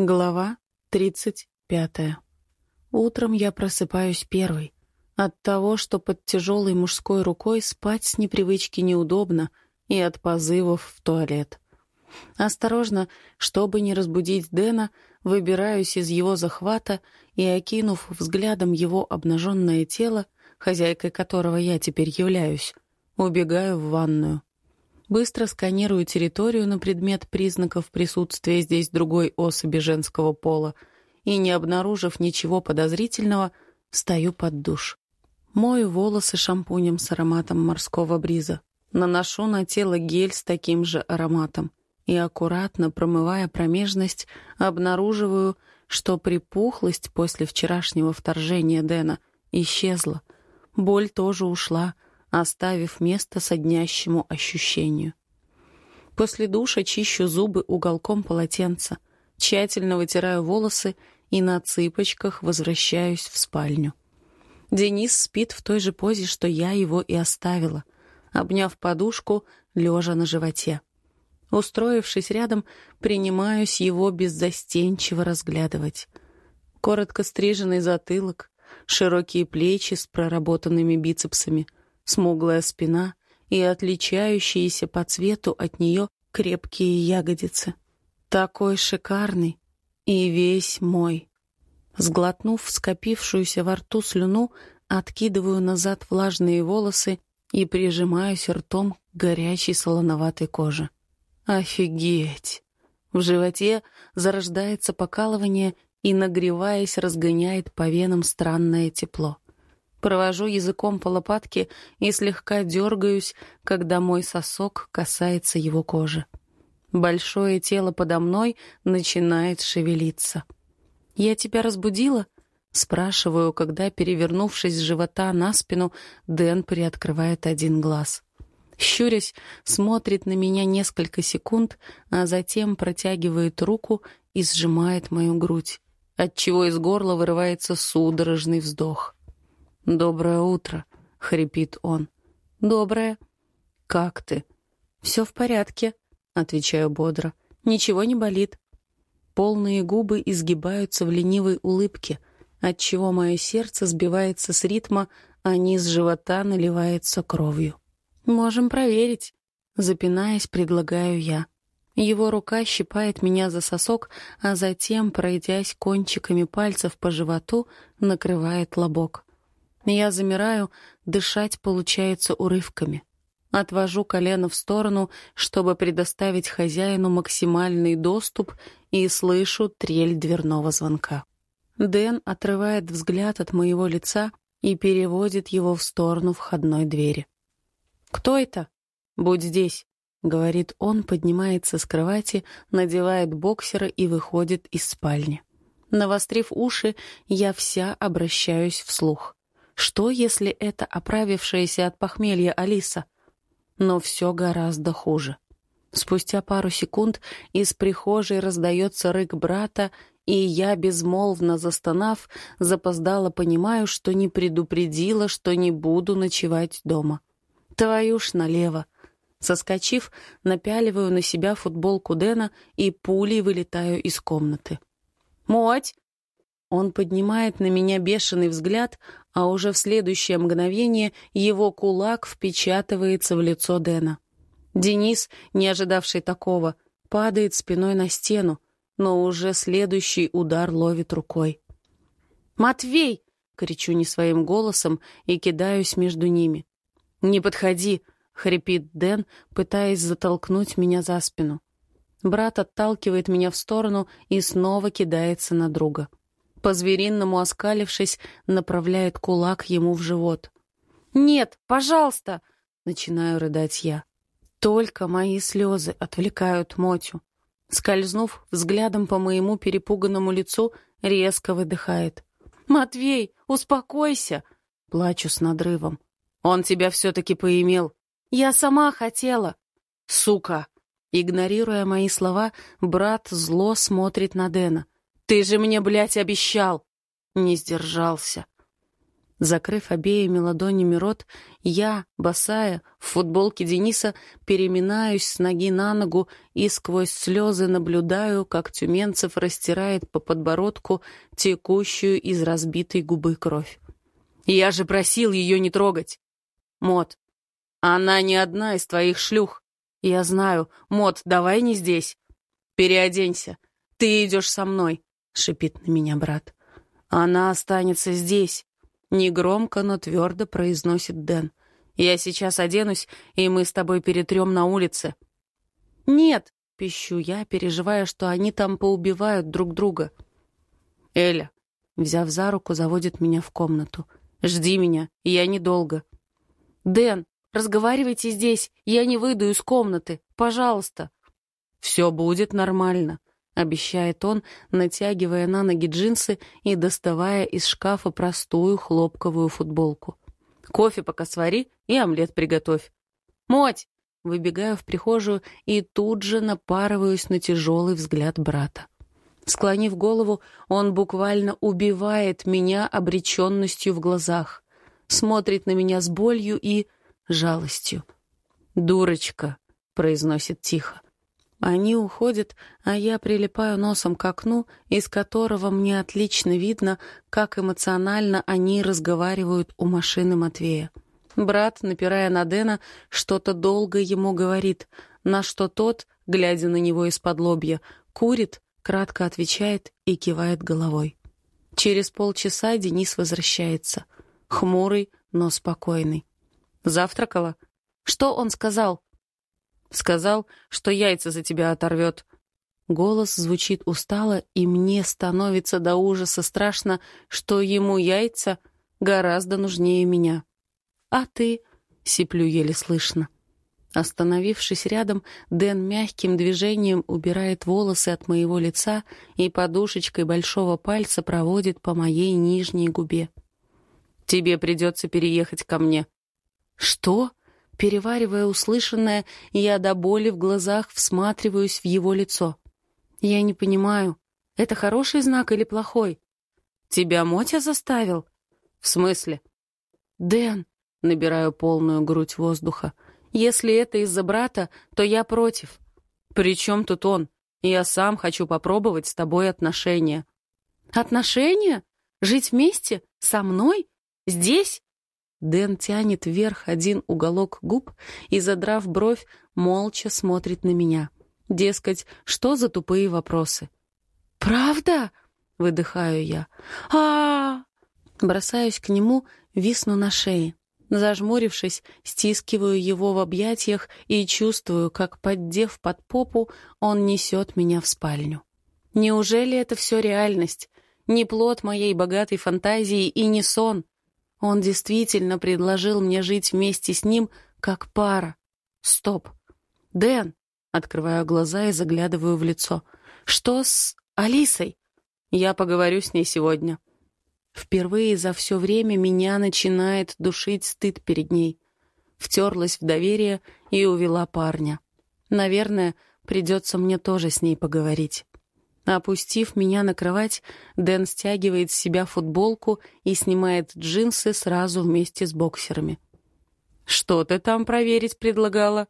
Глава тридцать пятая. Утром я просыпаюсь первой. От того, что под тяжелой мужской рукой спать с непривычки неудобно, и от позывов в туалет. Осторожно, чтобы не разбудить Дэна, выбираюсь из его захвата и, окинув взглядом его обнаженное тело, хозяйкой которого я теперь являюсь, убегаю в ванную. Быстро сканирую территорию на предмет признаков присутствия здесь другой особи женского пола и, не обнаружив ничего подозрительного, встаю под душ. Мою волосы шампунем с ароматом морского бриза. Наношу на тело гель с таким же ароматом и, аккуратно промывая промежность, обнаруживаю, что припухлость после вчерашнего вторжения Дэна исчезла. Боль тоже ушла — оставив место соднящему ощущению. После душа чищу зубы уголком полотенца, тщательно вытираю волосы и на цыпочках возвращаюсь в спальню. Денис спит в той же позе, что я его и оставила, обняв подушку, лежа на животе. Устроившись рядом, принимаюсь его беззастенчиво разглядывать. Коротко стриженный затылок, широкие плечи с проработанными бицепсами — смуглая спина и отличающиеся по цвету от нее крепкие ягодицы. Такой шикарный и весь мой. Сглотнув скопившуюся во рту слюну, откидываю назад влажные волосы и прижимаюсь ртом к горячей солоноватой коже. Офигеть! В животе зарождается покалывание и, нагреваясь, разгоняет по венам странное тепло. Провожу языком по лопатке и слегка дергаюсь, когда мой сосок касается его кожи. Большое тело подо мной начинает шевелиться. «Я тебя разбудила?» — спрашиваю, когда, перевернувшись с живота на спину, Дэн приоткрывает один глаз. Щурясь, смотрит на меня несколько секунд, а затем протягивает руку и сжимает мою грудь, отчего из горла вырывается судорожный вздох. «Доброе утро», — хрипит он. «Доброе. Как ты?» «Все в порядке», — отвечаю бодро. «Ничего не болит». Полные губы изгибаются в ленивой улыбке, отчего мое сердце сбивается с ритма, а низ живота наливается кровью. «Можем проверить», — запинаясь, предлагаю я. Его рука щипает меня за сосок, а затем, пройдясь кончиками пальцев по животу, накрывает лобок. Я замираю, дышать получается урывками. Отвожу колено в сторону, чтобы предоставить хозяину максимальный доступ, и слышу трель дверного звонка. Дэн отрывает взгляд от моего лица и переводит его в сторону входной двери. «Кто это?» «Будь здесь», — говорит он, поднимается с кровати, надевает боксера и выходит из спальни. Навострив уши, я вся обращаюсь вслух. Что, если это оправившаяся от похмелья Алиса? Но все гораздо хуже. Спустя пару секунд из прихожей раздается рык брата, и я, безмолвно застонав, запоздала понимаю, что не предупредила, что не буду ночевать дома. Твою ж налево. Соскочив, напяливаю на себя футболку Дэна и пулей вылетаю из комнаты. «Моть!» Он поднимает на меня бешеный взгляд, а уже в следующее мгновение его кулак впечатывается в лицо Дэна. Денис, не ожидавший такого, падает спиной на стену, но уже следующий удар ловит рукой. «Матвей!» — кричу не своим голосом и кидаюсь между ними. «Не подходи!» — хрипит Дэн, пытаясь затолкнуть меня за спину. Брат отталкивает меня в сторону и снова кидается на друга по-звериному оскалившись, направляет кулак ему в живот. «Нет, пожалуйста!» — начинаю рыдать я. Только мои слезы отвлекают Мотю. Скользнув взглядом по моему перепуганному лицу, резко выдыхает. «Матвей, успокойся!» Плачу с надрывом. «Он тебя все-таки поимел!» «Я сама хотела!» «Сука!» Игнорируя мои слова, брат зло смотрит на Дэна. «Ты же мне, блядь, обещал!» Не сдержался. Закрыв обеими ладонями рот, я, босая, в футболке Дениса, переминаюсь с ноги на ногу и сквозь слезы наблюдаю, как Тюменцев растирает по подбородку текущую из разбитой губы кровь. «Я же просил ее не трогать!» «Мот, она не одна из твоих шлюх!» «Я знаю. Мот, давай не здесь!» «Переоденься. Ты идешь со мной!» — шипит на меня брат. «Она останется здесь!» Негромко, но твердо произносит Дэн. «Я сейчас оденусь, и мы с тобой перетрем на улице». «Нет!» — пищу я, переживая, что они там поубивают друг друга. «Эля!» — взяв за руку, заводит меня в комнату. «Жди меня, я недолго». «Дэн, разговаривайте здесь, я не выйду из комнаты, пожалуйста». «Все будет нормально», обещает он, натягивая на ноги джинсы и доставая из шкафа простую хлопковую футболку. «Кофе пока свари и омлет приготовь». «Моть!» Выбегаю в прихожую и тут же напарываюсь на тяжелый взгляд брата. Склонив голову, он буквально убивает меня обреченностью в глазах, смотрит на меня с болью и жалостью. «Дурочка», — произносит тихо, они уходят, а я прилипаю носом к окну, из которого мне отлично видно, как эмоционально они разговаривают у машины Матвея. Брат, напирая на Дэна, что-то долго ему говорит, на что тот, глядя на него из-под лобья, курит, кратко отвечает и кивает головой. Через полчаса Денис возвращается. Хмурый, но спокойный. «Завтракала?» «Что он сказал?» Сказал, что яйца за тебя оторвет. Голос звучит устало, и мне становится до ужаса страшно, что ему яйца гораздо нужнее меня. «А ты?» — сиплю еле слышно. Остановившись рядом, Дэн мягким движением убирает волосы от моего лица и подушечкой большого пальца проводит по моей нижней губе. «Тебе придется переехать ко мне». «Что?» Переваривая услышанное, я до боли в глазах всматриваюсь в его лицо. Я не понимаю, это хороший знак или плохой? Тебя Мотя заставил? В смысле? Дэн, набираю полную грудь воздуха. Если это из-за брата, то я против. При чем тут он? Я сам хочу попробовать с тобой отношения. Отношения? Жить вместе? Со мной? Здесь? Дэн тянет вверх один уголок губ и, задрав бровь, молча смотрит на меня. Дескать, что за тупые вопросы? «Правда?» — выдыхаю я. а, Бросаюсь к нему, висну на шее. Зажмурившись, стискиваю его в объятиях и чувствую, как, поддев под попу, он несет меня в спальню. Неужели это все реальность? Не плод моей богатой фантазии и не сон — он действительно предложил мне жить вместе с ним как пара. Стоп. Дэн, открываю глаза и заглядываю в лицо. Что с Алисой? Я поговорю с ней сегодня. Впервые за все время меня начинает душить стыд перед ней. Втерлась в доверие и увела парня. Наверное, придется мне тоже с ней поговорить. Опустив меня на кровать, Дэн стягивает с себя футболку и снимает джинсы сразу вместе с боксерами. «Что ты там проверить предлагала?»